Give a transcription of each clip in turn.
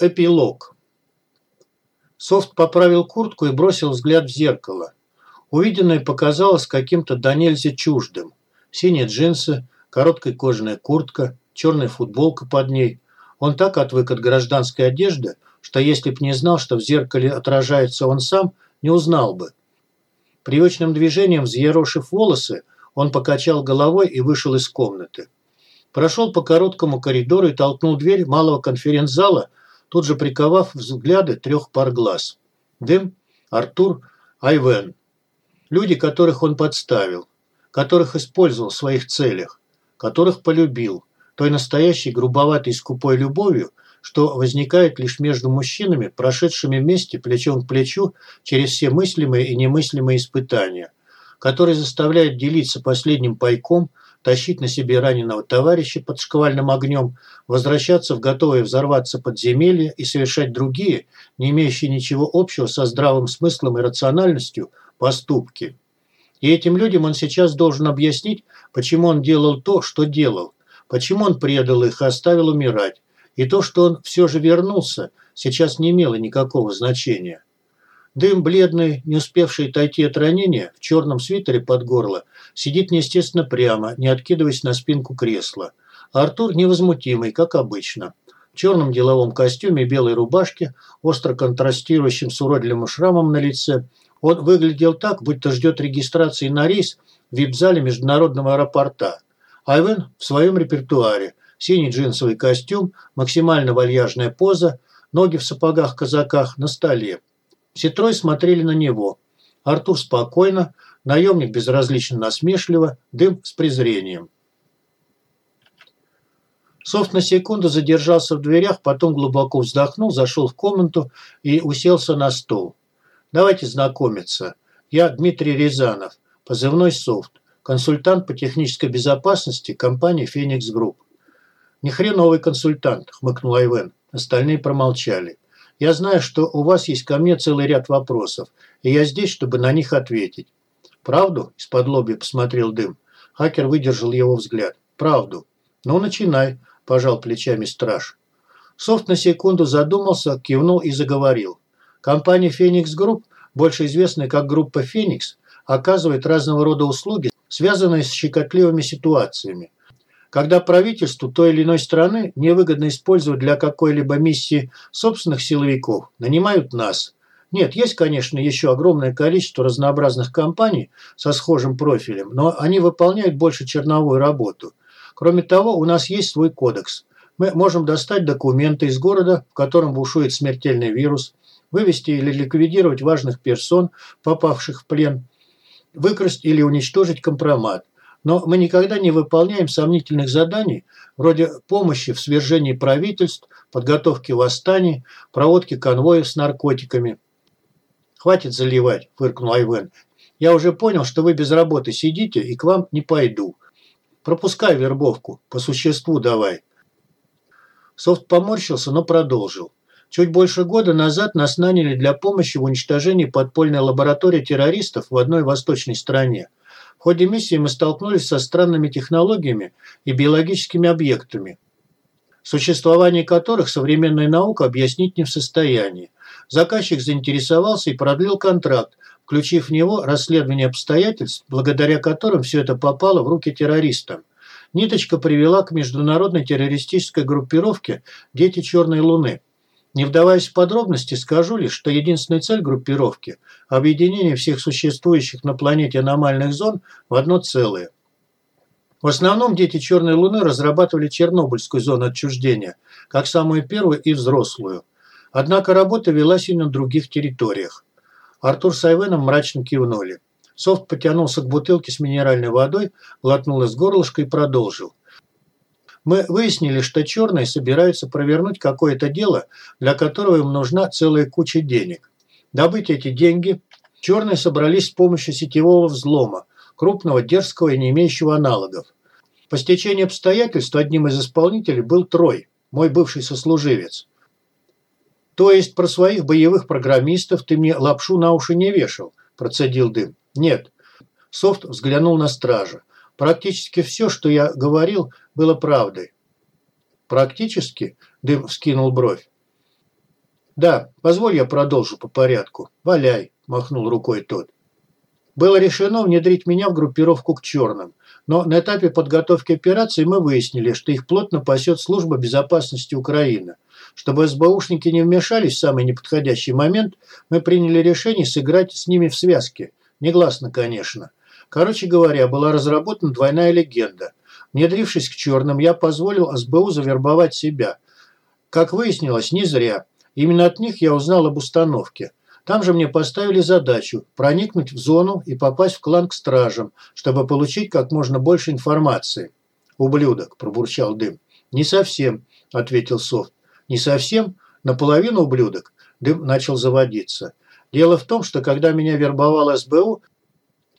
Эпилог. Софт поправил куртку и бросил взгляд в зеркало. Увиденное показалось каким-то до нельзя чуждым. Синие джинсы, короткая кожаная куртка, черная футболка под ней. Он так отвык от гражданской одежды, что если б не знал, что в зеркале отражается он сам, не узнал бы. Привычным движением, взъерошив волосы, он покачал головой и вышел из комнаты. Прошел по короткому коридору и толкнул дверь малого конференц-зала, тут же приковав взгляды трех пар глаз. Дым, Артур, Айвен. Люди, которых он подставил, которых использовал в своих целях, которых полюбил, той настоящей грубоватой скупой любовью, что возникает лишь между мужчинами, прошедшими вместе плечом к плечу через все мыслимые и немыслимые испытания, который заставляет делиться последним пайком – тащить на себе раненого товарища под шквальным огнем, возвращаться в готовое взорваться подземелье и совершать другие, не имеющие ничего общего со здравым смыслом и рациональностью, поступки. И этим людям он сейчас должен объяснить, почему он делал то, что делал, почему он предал их и оставил умирать. И то, что он все же вернулся, сейчас не имело никакого значения. Дым бледный, не успевший отойти от ранения, в черном свитере под горло, сидит неестественно прямо, не откидываясь на спинку кресла. Артур невозмутимый, как обычно. В черном деловом костюме и белой рубашке, остро контрастирующим с уродливым шрамом на лице, он выглядел так, будто ждет регистрации на рейс в вип-зале международного аэропорта. Айвен в своем репертуаре. Синий джинсовый костюм, максимально вальяжная поза, ноги в сапогах-казаках на столе. Все трое смотрели на него. Артур спокойно, наемник безразлично насмешливо, Дым с презрением. Софт на секунду задержался в дверях, потом глубоко вздохнул, зашел в комнату и уселся на стол. «Давайте знакомиться. Я Дмитрий Рязанов, позывной «Софт», консультант по технической безопасности компании «Феникс Групп». «Не хреновый консультант», – хмыкнул Айвен. Остальные промолчали. Я знаю, что у вас есть ко мне целый ряд вопросов, и я здесь, чтобы на них ответить. Правду? Исподлобья посмотрел Дым. Хакер выдержал его взгляд. Правду. Ну, начинай, пожал плечами страж. Софт на секунду задумался, кивнул и заговорил. Компания «Феникс Групп», больше известная как группа «Феникс», оказывает разного рода услуги, связанные с щекотливыми ситуациями когда правительству той или иной страны невыгодно использовать для какой-либо миссии собственных силовиков, нанимают нас. Нет, есть, конечно, еще огромное количество разнообразных компаний со схожим профилем, но они выполняют больше черновую работу. Кроме того, у нас есть свой кодекс. Мы можем достать документы из города, в котором бушует смертельный вирус, вывести или ликвидировать важных персон, попавших в плен, выкрасть или уничтожить компромат. Но мы никогда не выполняем сомнительных заданий, вроде помощи в свержении правительств, подготовки восстаний, проводки конвоев с наркотиками. «Хватит заливать», – фыркнул Айвен. «Я уже понял, что вы без работы сидите и к вам не пойду. Пропускай вербовку, по существу давай». Софт поморщился, но продолжил. Чуть больше года назад нас наняли для помощи в уничтожении подпольной лаборатории террористов в одной восточной стране – ходе миссии мы столкнулись со странными технологиями и биологическими объектами, существование которых современная наука объяснить не в состоянии. Заказчик заинтересовался и продлил контракт, включив в него расследование обстоятельств, благодаря которым все это попало в руки террористам. Ниточка привела к международной террористической группировке «Дети Черной Луны», не вдаваясь в подробности, скажу лишь, что единственная цель группировки – объединение всех существующих на планете аномальных зон в одно целое. В основном дети Черной Луны разрабатывали Чернобыльскую зону отчуждения, как самую первую и взрослую. Однако работа велась и на других территориях. Артур с Айвеном мрачно кивнули. Софт потянулся к бутылке с минеральной водой, глотнул из горлышка и продолжил. Мы выяснили, что черные собираются провернуть какое-то дело, для которого им нужна целая куча денег. Добыть эти деньги черные собрались с помощью сетевого взлома, крупного, дерзкого и не имеющего аналогов. По стечению обстоятельств одним из исполнителей был Трой, мой бывший сослуживец. То есть про своих боевых программистов ты мне лапшу на уши не вешал, процедил дым. Нет. Софт взглянул на стража. Практически все, что я говорил, было правдой. Практически? Дым вскинул бровь. «Да, позволь я продолжу по порядку. Валяй», – махнул рукой тот. Было решено внедрить меня в группировку к черным, но на этапе подготовки операции мы выяснили, что их плотно пасет служба безопасности Украины. Чтобы СБУшники не вмешались в самый неподходящий момент, мы приняли решение сыграть с ними в связке. Негласно, конечно. Короче говоря, была разработана двойная легенда. Внедрившись к черным, я позволил СБУ завербовать себя. Как выяснилось, не зря. Именно от них я узнал об установке. Там же мне поставили задачу проникнуть в зону и попасть в клан к стражам, чтобы получить как можно больше информации. «Ублюдок», – пробурчал дым. «Не совсем», – ответил Софт. «Не совсем? Наполовину ублюдок?» Дым начал заводиться. Дело в том, что когда меня вербовал СБУ,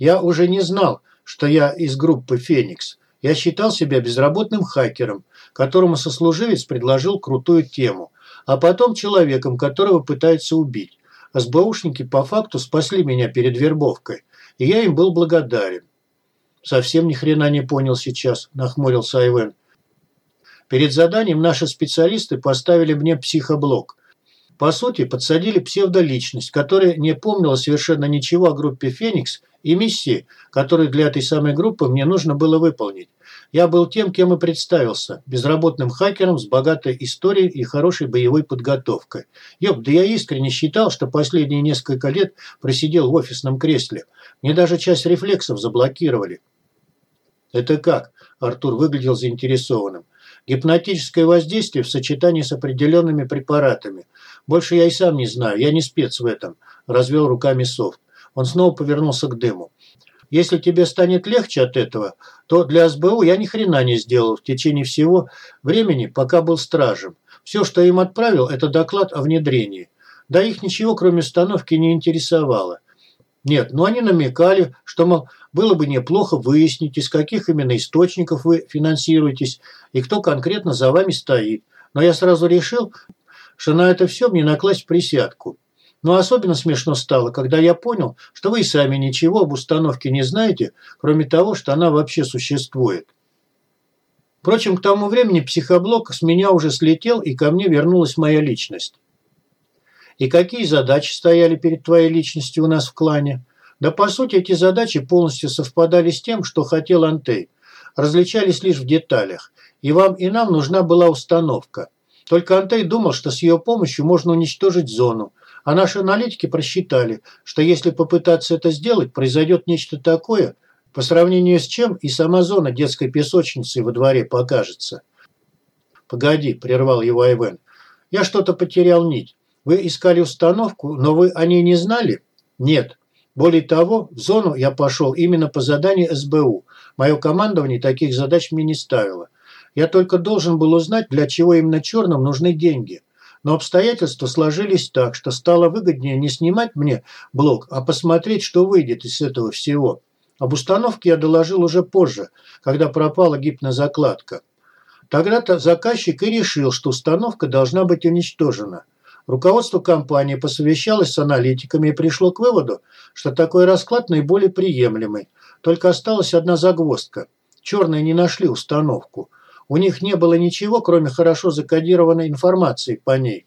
я уже не знал, что я из группы «Феникс». Я считал себя безработным хакером, которому сослуживец предложил крутую тему, а потом человеком, которого пытается убить. СБУшники по факту спасли меня перед вербовкой, и я им был благодарен. Совсем ни хрена не понял сейчас, нахмурился Айвен. Перед заданием наши специалисты поставили мне психоблок. По сути, подсадили псевдоличность, которая не помнила совершенно ничего о группе «Феникс» и миссии, которую для этой самой группы мне нужно было выполнить. Я был тем, кем и представился – безработным хакером с богатой историей и хорошей боевой подготовкой. Ёб, да я искренне считал, что последние несколько лет просидел в офисном кресле. Мне даже часть рефлексов заблокировали. Это как? Артур выглядел заинтересованным. Гипнотическое воздействие в сочетании с определенными препаратами. Больше я и сам не знаю, я не спец в этом. Развел руками Софт. Он снова повернулся к дыму. Если тебе станет легче от этого, то для СБУ я ни хрена не сделал в течение всего времени, пока был стражем. Все, что им отправил, это доклад о внедрении. Да их ничего, кроме установки, не интересовало. Нет, но они намекали, что, мол, было бы неплохо выяснить, из каких именно источников вы финансируетесь и кто конкретно за вами стоит. Но я сразу решил, что на это все мне накласть присядку. Но особенно смешно стало, когда я понял, что вы и сами ничего об установке не знаете, кроме того, что она вообще существует. Впрочем, к тому времени психоблок с меня уже слетел, и ко мне вернулась моя личность. И какие задачи стояли перед твоей личностью у нас в клане? Да по сути эти задачи полностью совпадали с тем, что хотел Антей. Различались лишь в деталях. И вам и нам нужна была установка. Только Антей думал, что с ее помощью можно уничтожить зону, а наши аналитики просчитали, что если попытаться это сделать, произойдет нечто такое, по сравнению с чем и сама зона детской песочницы во дворе покажется. «Погоди», – прервал его Айвен. «Я что-то потерял нить. Вы искали установку, но вы о ней не знали?» «Нет. Более того, в зону я пошел именно по заданию СБУ. Мое командование таких задач мне не ставило. Я только должен был узнать, для чего именно черным нужны деньги. Но обстоятельства сложились так, что стало выгоднее не снимать мне блок, а посмотреть, что выйдет из этого всего. Об установке я доложил уже позже, когда пропала гипнозакладка. Тогда-то заказчик и решил, что установка должна быть уничтожена. Руководство компании посовещалось с аналитиками и пришло к выводу, что такой расклад наиболее приемлемый. Только осталась одна загвоздка. Черные не нашли установку. У них не было ничего, кроме хорошо закодированной информации по ней.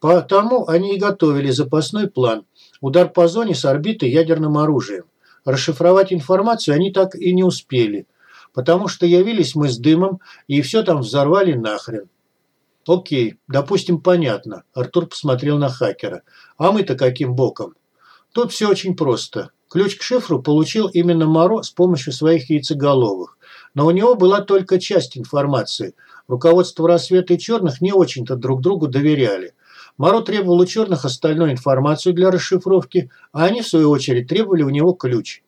Потому они и готовили запасной план – удар по зоне с орбиты ядерным оружием. Расшифровать информацию они так и не успели, потому что явились мы с дымом и все там взорвали нахрен. Окей, допустим, понятно. Артур посмотрел на хакера. А мы-то каким боком? Тут все очень просто. Ключ к шифру получил именно Моро с помощью своих яйцеголовых. Но у него была только часть информации. Руководство рассвета и черных не очень-то друг другу доверяли. Моро требовал у черных остальную информацию для расшифровки, а они, в свою очередь, требовали у него ключ.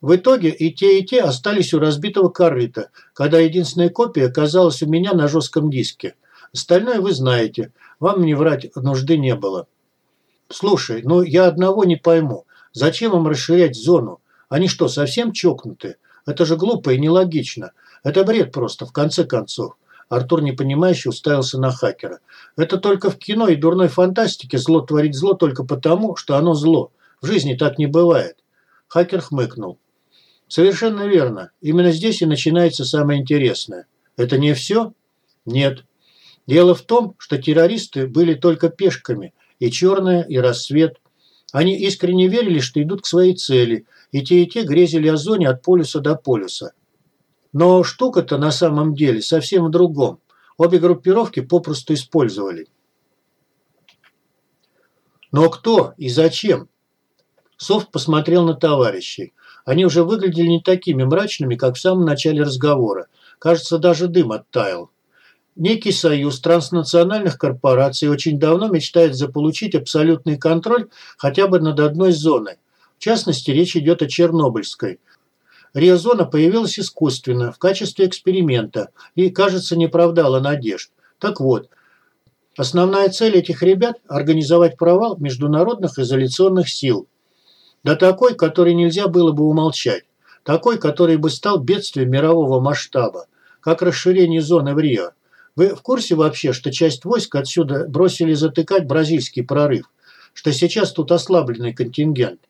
В итоге и те, и те остались у разбитого корыта, когда единственная копия оказалась у меня на жестком диске. Остальное вы знаете, вам не врать нужды не было. Слушай, ну я одного не пойму. Зачем им расширять зону? Они что, совсем чокнутые? Это же глупо и нелогично. Это бред просто, в конце концов. Артур непонимающе уставился на хакера. Это только в кино и дурной фантастике зло творит зло только потому, что оно зло. В жизни так не бывает. Хакер хмыкнул. Совершенно верно. Именно здесь и начинается самое интересное. Это не все? Нет. Дело в том, что террористы были только пешками, и черное, и рассвет. Они искренне верили, что идут к своей цели, и те, и те грезили о зоне от полюса до полюса. Но штука-то на самом деле совсем в другом. Обе группировки попросту использовали. Но кто и зачем? Софт посмотрел на товарищей. Они уже выглядели не такими мрачными, как в самом начале разговора. Кажется, даже дым оттаял. Некий союз транснациональных корпораций очень давно мечтает заполучить абсолютный контроль хотя бы над одной зоной. В частности, речь идет о Чернобыльской. Риозона появилась искусственно, в качестве эксперимента, и, кажется, не оправдала надежд. Так вот, основная цель этих ребят – организовать провал международных изоляционных сил. Да такой, который нельзя было бы умолчать. Такой, который бы стал бедствием мирового масштаба, как расширение зоны в Рио. Вы в курсе вообще, что часть войск отсюда бросили затыкать бразильский прорыв? Что сейчас тут ослабленный контингент?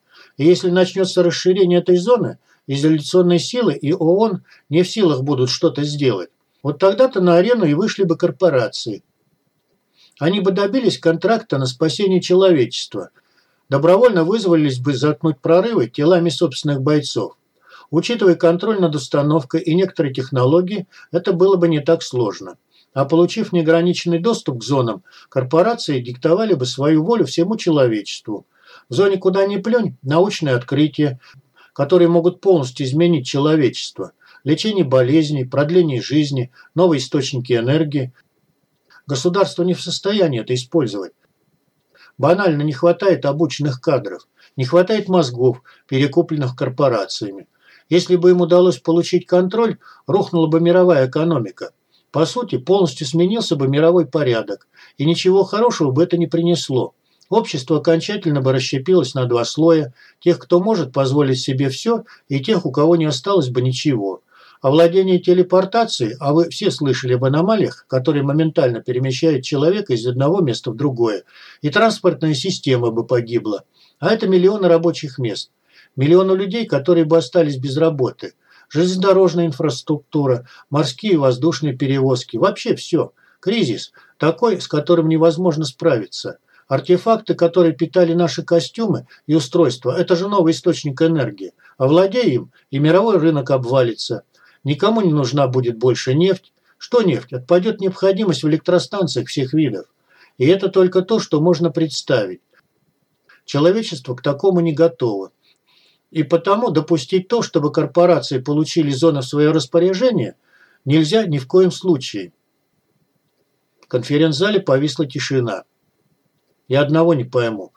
Если начнется расширение этой зоны, изоляционные силы и ООН не в силах будут что-то сделать. Вот тогда-то на арену и вышли бы корпорации. Они бы добились контракта на спасение человечества. Добровольно вызвались бы заткнуть прорывы телами собственных бойцов. Учитывая контроль над установкой и некоторые технологии, это было бы не так сложно. А получив неограниченный доступ к зонам, корпорации диктовали бы свою волю всему человечеству. В зоне куда ни плюнь – научное открытие, которые могут полностью изменить человечество. Лечение болезней, продление жизни, новые источники энергии. Государство не в состоянии это использовать. Банально не хватает обученных кадров, не хватает мозгов, перекупленных корпорациями. Если бы им удалось получить контроль, рухнула бы мировая экономика – по сути, полностью сменился бы мировой порядок, и ничего хорошего бы это не принесло. Общество окончательно бы расщепилось на два слоя, тех, кто может позволить себе все, и тех, у кого не осталось бы ничего. А владение телепортацией, а вы все слышали об аномалиях, которые моментально перемещают человека из одного места в другое, и транспортная система бы погибла. А это миллионы рабочих мест. Миллионы людей, которые бы остались без работы – железнодорожная инфраструктура, морские и воздушные перевозки, вообще все. Кризис, такой, с которым невозможно справиться. Артефакты, которые питали наши костюмы и устройства, это же новый источник энергии. Овладея им, и мировой рынок обвалится. Никому не нужна будет больше нефть. Что нефть? Отпадет необходимость в электростанциях всех видов. И это только то, что можно представить. Человечество к такому не готово. И потому допустить то, чтобы корпорации получили зоны в свое распоряжение, нельзя ни в коем случае. В конференц-зале повисла тишина. «Я одного не пойму»,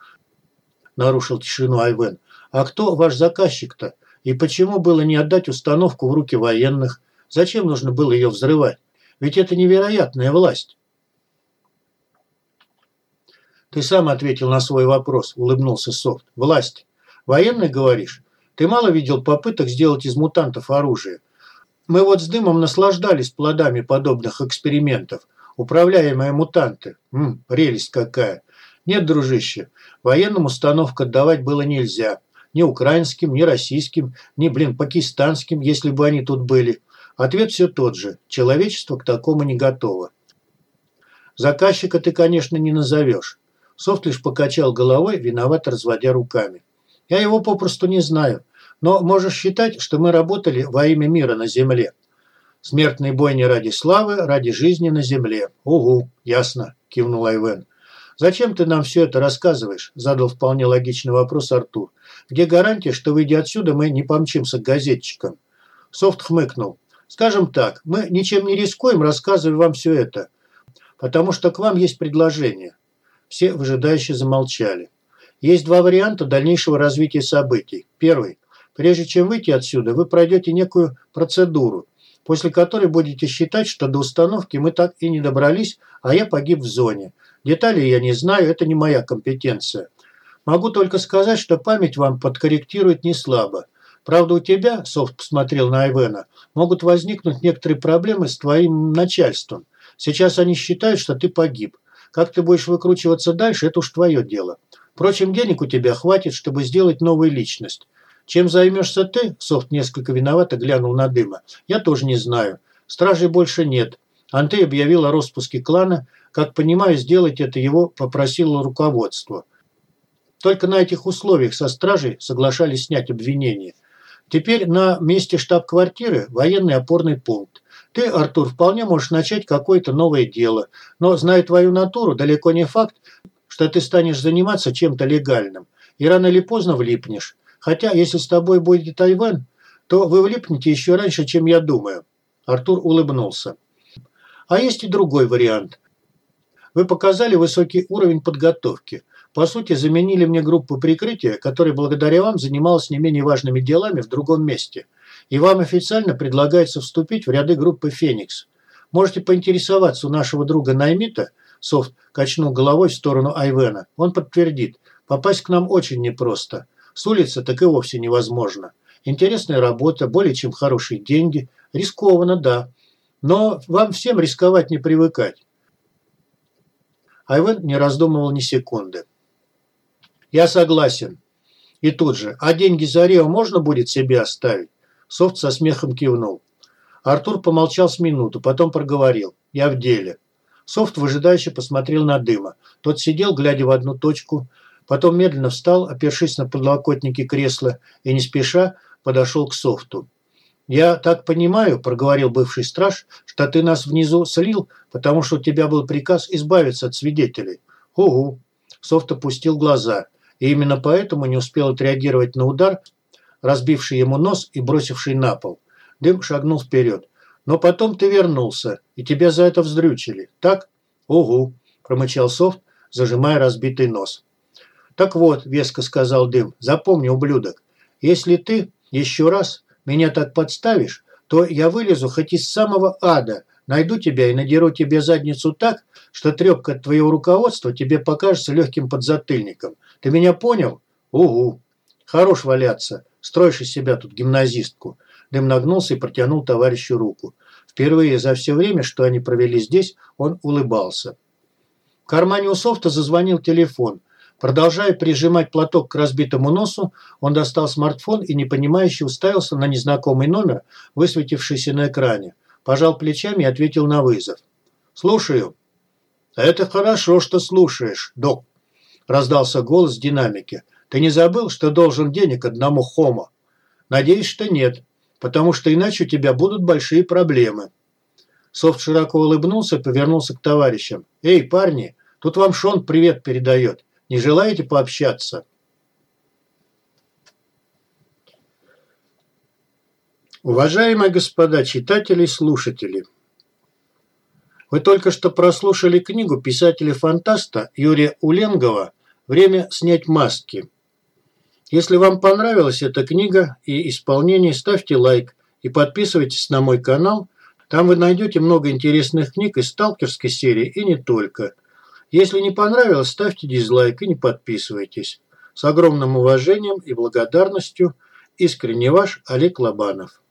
– нарушил тишину Айвен. «А кто ваш заказчик-то? И почему было не отдать установку в руки военных? Зачем нужно было ее взрывать? Ведь это невероятная власть». «Ты сам ответил на свой вопрос», – улыбнулся Софт. «Власть. Военных, говоришь? Ты мало видел попыток сделать из мутантов оружие? Мы вот с дымом наслаждались плодами подобных экспериментов. Управляемые мутанты. Ммм, прелесть какая. Нет, дружище, военным установок отдавать было нельзя. Ни украинским, ни российским, ни, блин, пакистанским, если бы они тут были. Ответ все тот же. Человечество к такому не готово. Заказчика ты, конечно, не назовешь. Софт лишь покачал головой, виновато разводя руками. Я его попросту не знаю. Но можешь считать, что мы работали во имя мира на земле. Смертный бой не ради славы, ради жизни на земле. Угу, ясно, кивнул Айвен. «Зачем ты нам все это рассказываешь?» – задал вполне логичный вопрос Артур. «Где гарантия, что, выйдя отсюда, мы не помчимся к газетчикам?» Софт хмыкнул. «Скажем так, мы ничем не рискуем, рассказывая вам все это, потому что к вам есть предложение». Все выжидающие замолчали. Есть два варианта дальнейшего развития событий. Первый. Прежде чем выйти отсюда, вы пройдете некую процедуру, после которой будете считать, что до установки мы так и не добрались, а я погиб в зоне. Деталей я не знаю, это не моя компетенция. Могу только сказать, что память вам подкорректирует не слабо. Правда, у тебя, Софт посмотрел на Айвена, могут возникнуть некоторые проблемы с твоим начальством. Сейчас они считают, что ты погиб. Как ты будешь выкручиваться дальше, это уж твое дело. Впрочем, денег у тебя хватит, чтобы сделать новую личность. Чем займешься ты?» Софт несколько виновато глянул на дыма. «Я тоже не знаю. Стражей больше нет. Антей объявил о распуске клана. Как понимаю, сделать это его попросило руководство. Только на этих условиях со стражей соглашались снять обвинение. Теперь на месте штаб-квартиры военный опорный пункт. Ты, Артур, вполне можешь начать какое-то новое дело, но, зная твою натуру, далеко не факт, что ты станешь заниматься чем-то легальным. И рано или поздно влипнешь. Хотя, если с тобой будет Тайвань, то вы влипнете еще раньше, чем я думаю. Артур улыбнулся. А есть и другой вариант. Вы показали высокий уровень подготовки. По сути, заменили мне группу прикрытия, которая благодаря вам занималась не менее важными делами в другом месте. И вам официально предлагается вступить в ряды группы «Феникс». Можете поинтересоваться у нашего друга Наймита, Софт качнул головой в сторону Айвена. Он подтвердит, попасть к нам очень непросто. С улицы так и вовсе невозможно. Интересная работа, более чем хорошие деньги. Рискованно, да. Но вам всем рисковать не привыкать. Айвен не раздумывал ни секунды. Я согласен. И тут же, а деньги за Рио можно будет себе оставить? Софт со смехом кивнул. Артур помолчал с минуту, потом проговорил. Я в деле. Софт выжидающе посмотрел на дыма. Тот сидел, глядя в одну точку, потом медленно встал, опершись на подлокотники кресла и не спеша подошел к Софту. «Я так понимаю», – проговорил бывший страж, – «что ты нас внизу слил, потому что у тебя был приказ избавиться от свидетелей». «Угу». Софт опустил глаза, и именно поэтому не успел отреагировать на удар, разбивший ему нос и бросивший на пол. Дым шагнул вперед. «Но потом ты вернулся, и тебя за это вздрючили, так?» «Угу», – промычал Софт, зажимая разбитый нос. «Так вот», – веско сказал Дым, – «запомни, ублюдок, если ты еще раз меня так подставишь, то я вылезу хоть из самого ада, найду тебя и надеру тебе задницу так, что трепка от твоего руководства тебе покажется легким подзатыльником. Ты меня понял? Угу. Хорош валяться. Строишь из себя тут гимназистку. Дым нагнулся и протянул товарищу руку. Впервые за все время, что они провели здесь, он улыбался. В кармане у Софта зазвонил телефон – Продолжая прижимать платок к разбитому носу, он достал смартфон и непонимающе уставился на незнакомый номер, высветившийся на экране. Пожал плечами и ответил на вызов. «Слушаю». «Это хорошо, что слушаешь, док», – раздался голос в. «Ты не забыл, что должен денег одному хомо?» «Надеюсь, что нет, потому что иначе у тебя будут большие проблемы». Софт широко улыбнулся и повернулся к товарищам. «Эй, парни, тут вам Шон привет передает. Не желаете пообщаться?» Уважаемые господа читатели и слушатели, вы только что прослушали книгу писателя-фантаста Юрия Уленгова «Время снять маски». Если вам понравилась эта книга и исполнение, ставьте лайк и подписывайтесь на мой канал. Там вы найдете много интересных книг из сталкерской серии и не только. Если не понравилось, ставьте дизлайк и не подписывайтесь. С огромным уважением и благодарностью искренне ваш Олег Лобанов.